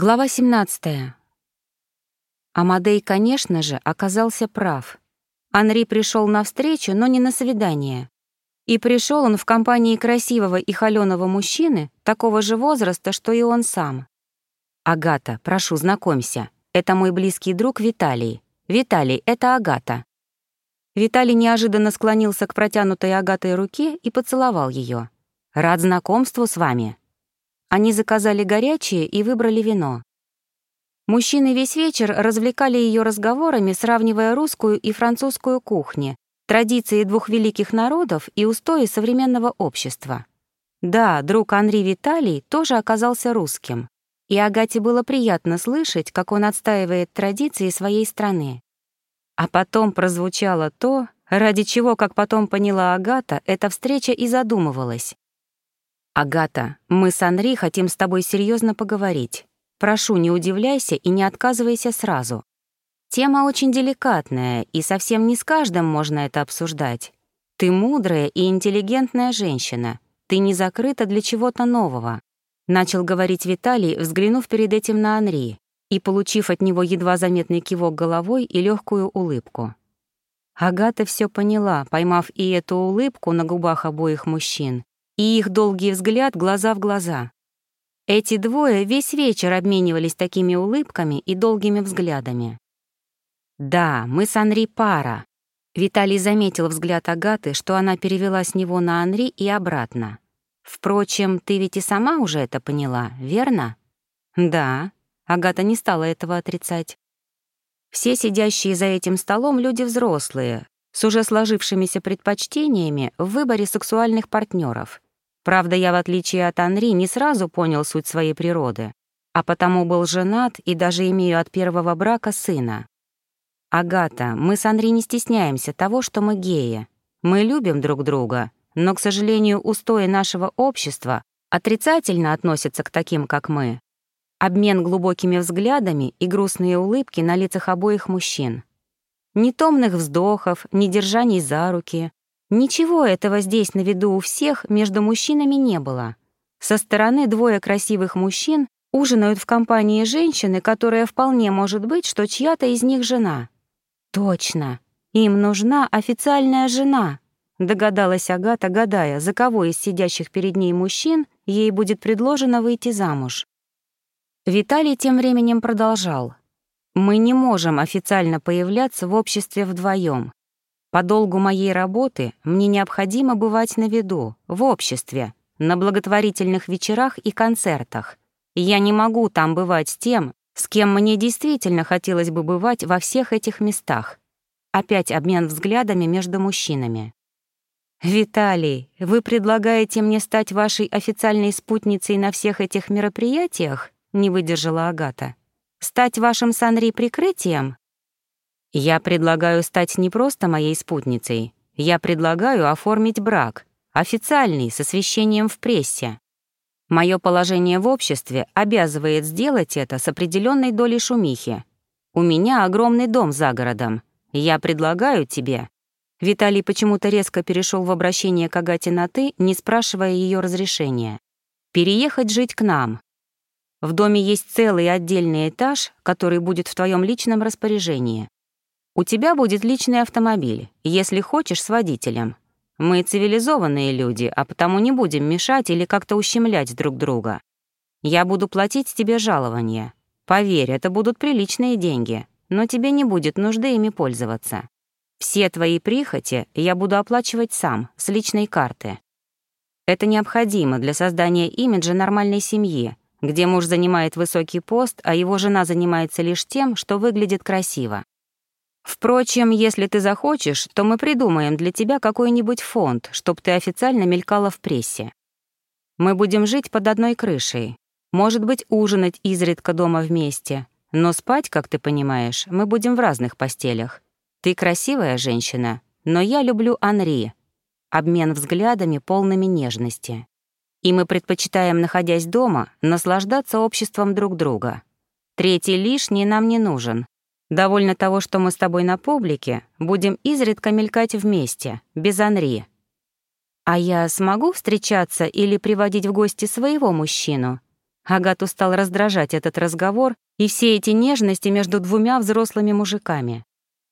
Глава 17. Амадей, конечно же, оказался прав. Анри пришел на встречу, но не на свидание. И пришел он в компании красивого и холёного мужчины, такого же возраста, что и он сам. «Агата, прошу, знакомься. Это мой близкий друг Виталий. Виталий, это Агата». Виталий неожиданно склонился к протянутой Агатой руке и поцеловал ее. «Рад знакомству с вами». Они заказали горячее и выбрали вино. Мужчины весь вечер развлекали ее разговорами, сравнивая русскую и французскую кухни, традиции двух великих народов и устои современного общества. Да, друг Анри Виталий тоже оказался русским. И Агате было приятно слышать, как он отстаивает традиции своей страны. А потом прозвучало то, ради чего, как потом поняла Агата, эта встреча и задумывалась. «Агата, мы с Анри хотим с тобой серьезно поговорить. Прошу, не удивляйся и не отказывайся сразу. Тема очень деликатная, и совсем не с каждым можно это обсуждать. Ты мудрая и интеллигентная женщина. Ты не закрыта для чего-то нового», — начал говорить Виталий, взглянув перед этим на Анри и получив от него едва заметный кивок головой и легкую улыбку. Агата все поняла, поймав и эту улыбку на губах обоих мужчин, и их долгий взгляд глаза в глаза. Эти двое весь вечер обменивались такими улыбками и долгими взглядами. «Да, мы с Анри пара». Виталий заметил взгляд Агаты, что она перевела с него на Анри и обратно. «Впрочем, ты ведь и сама уже это поняла, верно?» «Да», — Агата не стала этого отрицать. Все сидящие за этим столом люди взрослые, с уже сложившимися предпочтениями в выборе сексуальных партнеров. Правда, я, в отличие от Анри, не сразу понял суть своей природы, а потому был женат и даже имею от первого брака сына. Агата, мы с Анри не стесняемся того, что мы геи. Мы любим друг друга, но, к сожалению, устои нашего общества отрицательно относятся к таким, как мы. Обмен глубокими взглядами и грустные улыбки на лицах обоих мужчин. Ни томных вздохов, ни держаний за руки, Ничего этого здесь на виду у всех между мужчинами не было. Со стороны двое красивых мужчин ужинают в компании женщины, которая вполне может быть, что чья-то из них жена. Точно, им нужна официальная жена, догадалась Агата, гадая, за кого из сидящих перед ней мужчин ей будет предложено выйти замуж. Виталий тем временем продолжал. «Мы не можем официально появляться в обществе вдвоем. По долгу моей работы мне необходимо бывать на виду, в обществе, на благотворительных вечерах и концертах. я не могу там бывать с тем, с кем мне действительно хотелось бы бывать во всех этих местах. Опять обмен взглядами между мужчинами. «Виталий, вы предлагаете мне стать вашей официальной спутницей на всех этих мероприятиях?» — не выдержала Агата. «Стать вашим Санри прикрытием?» Я предлагаю стать не просто моей спутницей. Я предлагаю оформить брак, официальный, с освещением в прессе. Мое положение в обществе обязывает сделать это с определенной долей шумихи. У меня огромный дом за городом. Я предлагаю тебе...» Виталий почему-то резко перешел в обращение к Агате на «ты», не спрашивая ее разрешения. «Переехать жить к нам. В доме есть целый отдельный этаж, который будет в твоем личном распоряжении. У тебя будет личный автомобиль, если хочешь, с водителем. Мы цивилизованные люди, а потому не будем мешать или как-то ущемлять друг друга. Я буду платить тебе жалование. Поверь, это будут приличные деньги, но тебе не будет нужды ими пользоваться. Все твои прихоти я буду оплачивать сам, с личной карты. Это необходимо для создания имиджа нормальной семьи, где муж занимает высокий пост, а его жена занимается лишь тем, что выглядит красиво. Впрочем, если ты захочешь, то мы придумаем для тебя какой-нибудь фонд, чтобы ты официально мелькала в прессе. Мы будем жить под одной крышей. Может быть, ужинать изредка дома вместе. Но спать, как ты понимаешь, мы будем в разных постелях. Ты красивая женщина, но я люблю Анри. Обмен взглядами, полными нежности. И мы предпочитаем, находясь дома, наслаждаться обществом друг друга. Третий лишний нам не нужен, Довольно того, что мы с тобой на публике, будем изредка мелькать вместе, без Анри. А я смогу встречаться или приводить в гости своего мужчину? Агату стал раздражать этот разговор и все эти нежности между двумя взрослыми мужиками.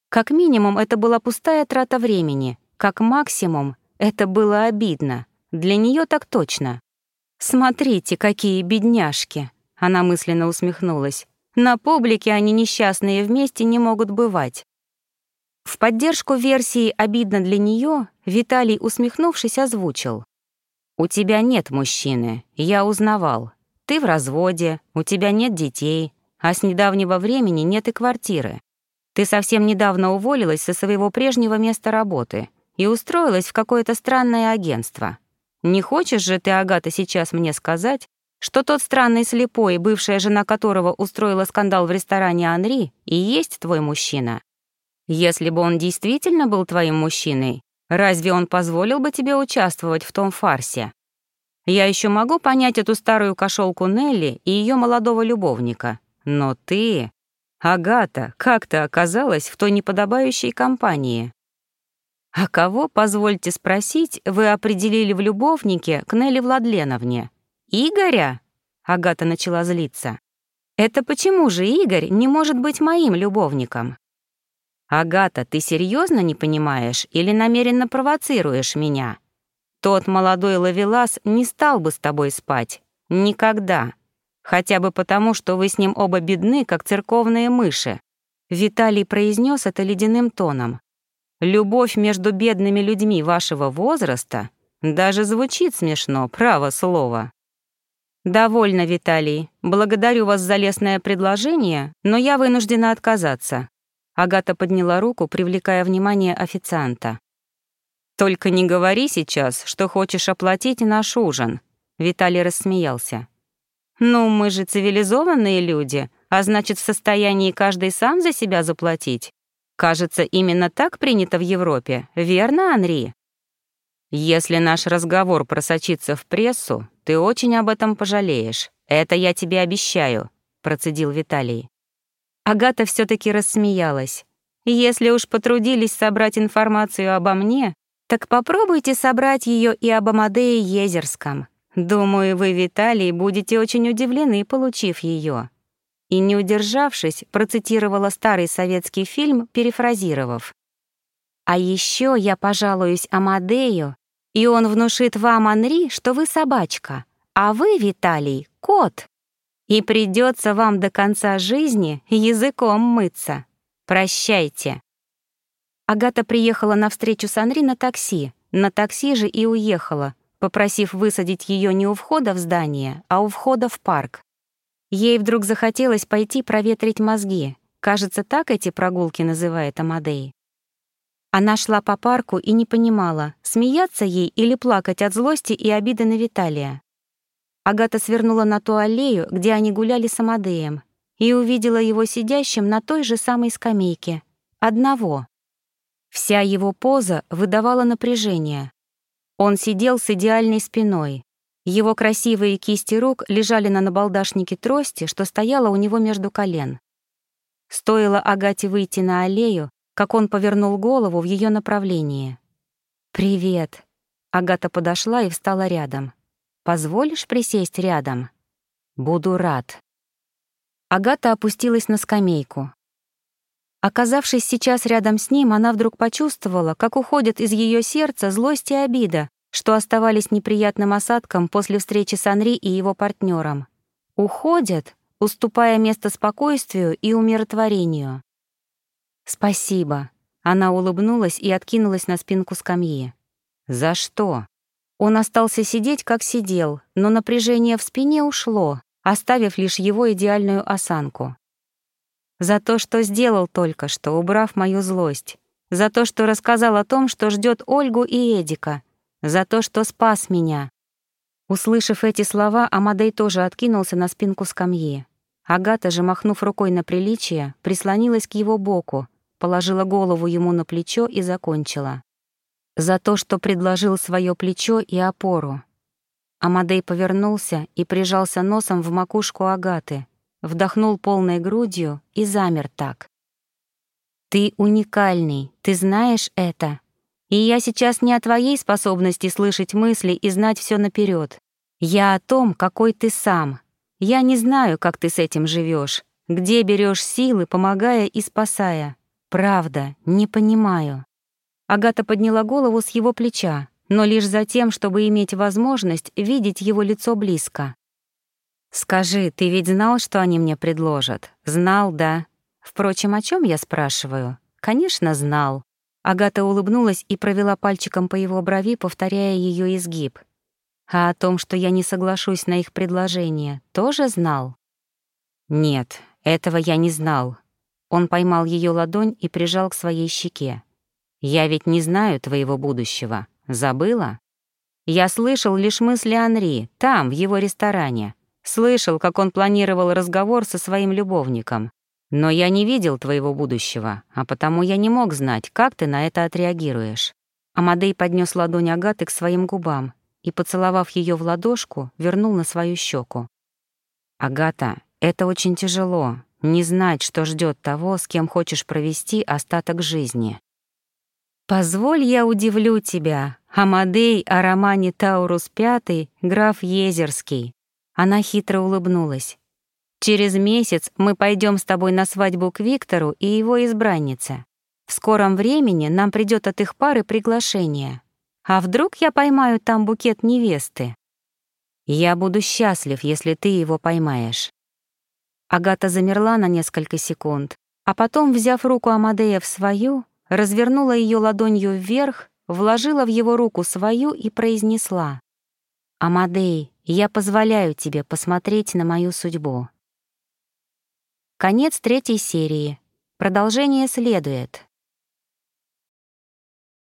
Как минимум, это была пустая трата времени, как максимум, это было обидно. Для нее так точно. «Смотрите, какие бедняжки!» Она мысленно усмехнулась. «На публике они несчастные вместе не могут бывать». В поддержку версии «обидно для нее» Виталий, усмехнувшись, озвучил. «У тебя нет мужчины, я узнавал. Ты в разводе, у тебя нет детей, а с недавнего времени нет и квартиры. Ты совсем недавно уволилась со своего прежнего места работы и устроилась в какое-то странное агентство. Не хочешь же ты, Агата, сейчас мне сказать, что тот странный слепой, бывшая жена которого устроила скандал в ресторане Анри, и есть твой мужчина? Если бы он действительно был твоим мужчиной, разве он позволил бы тебе участвовать в том фарсе? Я еще могу понять эту старую кошелку Нелли и ее молодого любовника, но ты... Агата, как ты оказалась в той неподобающей компании? А кого, позвольте спросить, вы определили в любовнике к Нелли Владленовне? Игоря? Агата начала злиться. Это почему же Игорь не может быть моим любовником? Агата, ты серьезно не понимаешь или намеренно провоцируешь меня? Тот молодой ловелас не стал бы с тобой спать. Никогда. Хотя бы потому, что вы с ним оба бедны, как церковные мыши. Виталий произнес это ледяным тоном. Любовь между бедными людьми вашего возраста даже звучит смешно, право слово. Довольно, Виталий. Благодарю вас за лестное предложение, но я вынуждена отказаться. Агата подняла руку, привлекая внимание официанта. Только не говори сейчас, что хочешь оплатить наш ужин. Виталий рассмеялся. Ну, мы же цивилизованные люди, а значит, в состоянии каждый сам за себя заплатить. Кажется, именно так принято в Европе, верно, Анри? Если наш разговор просочится в прессу, ты очень об этом пожалеешь. Это я тебе обещаю, процедил Виталий. Агата все таки рассмеялась. Если уж потрудились собрать информацию обо мне, так попробуйте собрать ее и об Амадее Езерском. Думаю, вы, Виталий, будете очень удивлены, получив ее и, не удержавшись, процитировала старый советский фильм, перефразировав. «А еще я пожалуюсь Амадею, и он внушит вам, Анри, что вы собачка, а вы, Виталий, кот. И придется вам до конца жизни языком мыться. Прощайте». Агата приехала на встречу с Анри на такси, на такси же и уехала, попросив высадить ее не у входа в здание, а у входа в парк. Ей вдруг захотелось пойти проветрить мозги. Кажется, так эти прогулки называет Амадей. Она шла по парку и не понимала, смеяться ей или плакать от злости и обиды на Виталия. Агата свернула на ту аллею, где они гуляли с Амадеем, и увидела его сидящим на той же самой скамейке. Одного. Вся его поза выдавала напряжение. Он сидел с идеальной спиной, его красивые кисти рук лежали на набалдашнике трости, что стояла у него между колен. Стоило Агате выйти на аллею, как он повернул голову в ее направлении. «Привет». Агата подошла и встала рядом. «Позволишь присесть рядом?» «Буду рад». Агата опустилась на скамейку. Оказавшись сейчас рядом с ним, она вдруг почувствовала, как уходят из ее сердца злость и обида, что оставались неприятным осадком после встречи с Анри и его партнером. Уходят, уступая место спокойствию и умиротворению. «Спасибо», — она улыбнулась и откинулась на спинку скамьи. «За что?» Он остался сидеть, как сидел, но напряжение в спине ушло, оставив лишь его идеальную осанку. За то, что сделал только что, убрав мою злость. За то, что рассказал о том, что ждет Ольгу и Эдика за то, что спас меня». Услышав эти слова, Амадей тоже откинулся на спинку скамьи. Агата же, махнув рукой на приличие, прислонилась к его боку, положила голову ему на плечо и закончила. «За то, что предложил свое плечо и опору». Амадей повернулся и прижался носом в макушку Агаты, вдохнул полной грудью и замер так. «Ты уникальный, ты знаешь это?» И я сейчас не о твоей способности слышать мысли и знать все наперед. Я о том, какой ты сам. Я не знаю, как ты с этим живешь, где берешь силы, помогая и спасая. Правда, не понимаю». Агата подняла голову с его плеча, но лишь за тем, чтобы иметь возможность видеть его лицо близко. «Скажи, ты ведь знал, что они мне предложат? Знал, да? Впрочем, о чем я спрашиваю? Конечно, знал». Агата улыбнулась и провела пальчиком по его брови, повторяя ее изгиб. «А о том, что я не соглашусь на их предложение, тоже знал?» «Нет, этого я не знал». Он поймал ее ладонь и прижал к своей щеке. «Я ведь не знаю твоего будущего. Забыла? Я слышал лишь мысли Анри, там, в его ресторане. Слышал, как он планировал разговор со своим любовником. Но я не видел твоего будущего, а потому я не мог знать, как ты на это отреагируешь. Амадей поднес ладонь Агаты к своим губам и, поцеловав ее в ладошку, вернул на свою щеку. «Агата, это очень тяжело, не знать, что ждет того, с кем хочешь провести остаток жизни. «Позволь я удивлю тебя, Амадей о романе «Таурус Пятый» граф Езерский». Она хитро улыбнулась. «Через месяц мы пойдем с тобой на свадьбу к Виктору и его избраннице. В скором времени нам придет от их пары приглашение. А вдруг я поймаю там букет невесты? Я буду счастлив, если ты его поймаешь». Агата замерла на несколько секунд, а потом, взяв руку Амадея в свою, развернула ее ладонью вверх, вложила в его руку свою и произнесла. «Амадей, я позволяю тебе посмотреть на мою судьбу». Конец третьей серии. Продолжение следует.